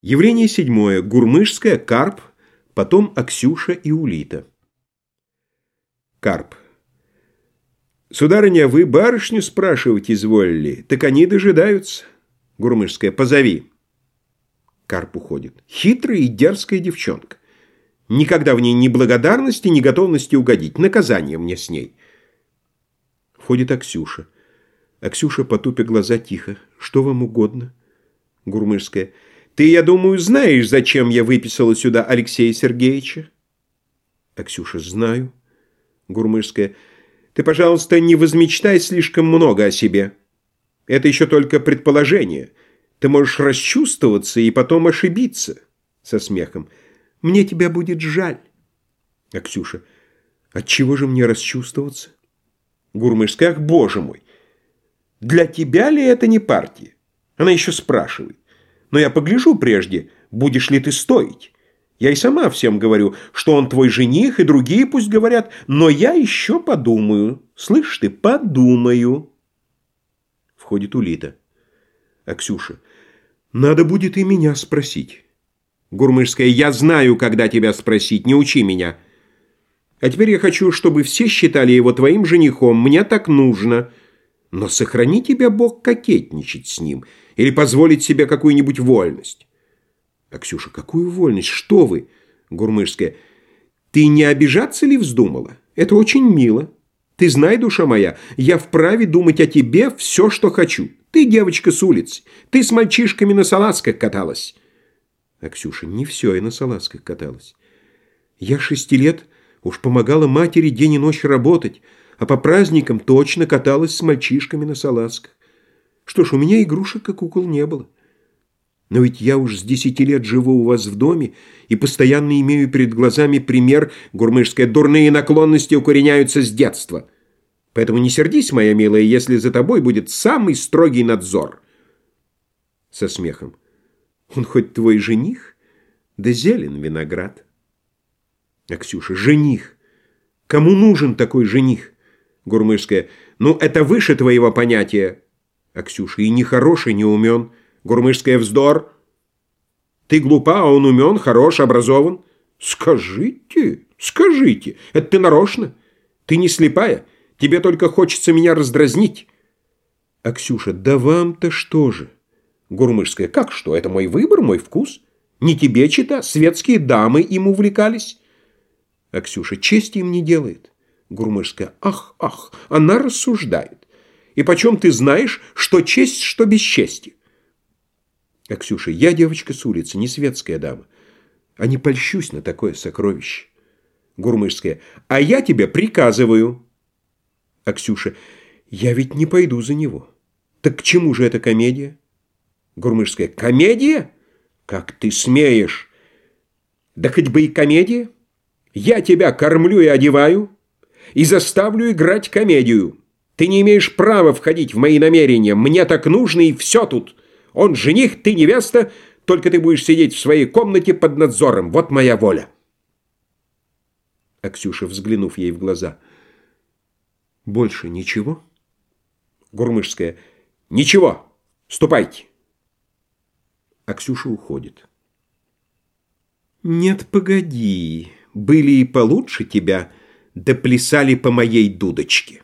Явление седьмое. Гурмышская, Карп, потом Аксюша и Улита. Карп. Сударыня, вы барышню спрашивать изволили, так они дожидаются. Гурмышская. Позови. Карп уходит. Хитрая и дерзкая девчонка. Никогда в ней ни благодарности, ни готовности угодить. Наказание мне с ней. Входит Аксюша. Аксюша, потупя глаза, тихо. Что вам угодно? Гурмышская. Ты, я думаю, знаешь, зачем я выписала сюда Алексея Сергеевича? Аксюша, знаю. Гурмышская, ты, пожалуйста, не возмечтай слишком много о себе. Это еще только предположение. Ты можешь расчувствоваться и потом ошибиться. Со смехом. Мне тебя будет жаль. Аксюша, отчего же мне расчувствоваться? Гурмышская, ах, боже мой! Для тебя ли это не партия? Она еще спрашивает. Но я погляжу прежде, будешь ли ты стоить. Я и сама всем говорю, что он твой жених, и другие пусть говорят, но я еще подумаю. Слышь ты, подумаю. Входит Улита. Аксюша. Надо будет и меня спросить. Гурмышская. Я знаю, когда тебя спросить, не учи меня. А теперь я хочу, чтобы все считали его твоим женихом. Мне так нужно. Но сохрани тебя Бог кокетничать с ним или позволить себе какую-нибудь вольность. А Ксюша, какую вольность? Что вы? Гурмышская, ты не обижаться ли вздумала? Это очень мило. Ты знай, душа моя, я вправе думать о тебе все, что хочу. Ты девочка с улицы. Ты с мальчишками на салазках каталась. А Ксюша, не все и на салазках каталась. Я шести лет уж помогала матери день и ночь работать, а по праздникам точно каталась с мальчишками на салазках. Что ж, у меня игрушек и кукол не было. Но ведь я уж с десяти лет живу у вас в доме и постоянно имею перед глазами пример, гурмышская, дурные наклонности укореняются с детства. Поэтому не сердись, моя милая, если за тобой будет самый строгий надзор. Со смехом. Он хоть твой жених, да зелен виноград. А Ксюша, жених. Кому нужен такой жених? Гурмышская. «Ну, это выше твоего понятия». А Ксюша. «И не хороший, не умен». Гурмышская. «Вздор». «Ты глупа, а он умен, хорош, образован». «Скажите, скажите, это ты нарочно? Ты не слепая? Тебе только хочется меня раздразнить». А Ксюша. «Да вам-то что же?» Гурмышская. «Как что? Это мой выбор, мой вкус. Не тебе, чита, светские дамы им увлекались». А Ксюша. «Честь им не делает». Гурмышская. Ах, ах, она рассуждает. И почем ты знаешь, что честь, что бесчестье? А Ксюша, я девочка с улицы, не светская дама. А не польщусь на такое сокровище. Гурмышская. А я тебе приказываю. А Ксюша. Я ведь не пойду за него. Так к чему же эта комедия? Гурмышская. Комедия? Как ты смеешь? Да хоть бы и комедия. Я тебя кормлю и одеваю и заставлю играть комедию. Ты не имеешь права входить в мои намерения. Мне так нужно, и все тут. Он жених, ты невеста, только ты будешь сидеть в своей комнате под надзором. Вот моя воля. А Ксюша, взглянув ей в глаза. Больше ничего? Гурмышская. Ничего. Ступайте. А Ксюша уходит. Нет, погоди. Были и получше тебя, да плясали по моей дудочке.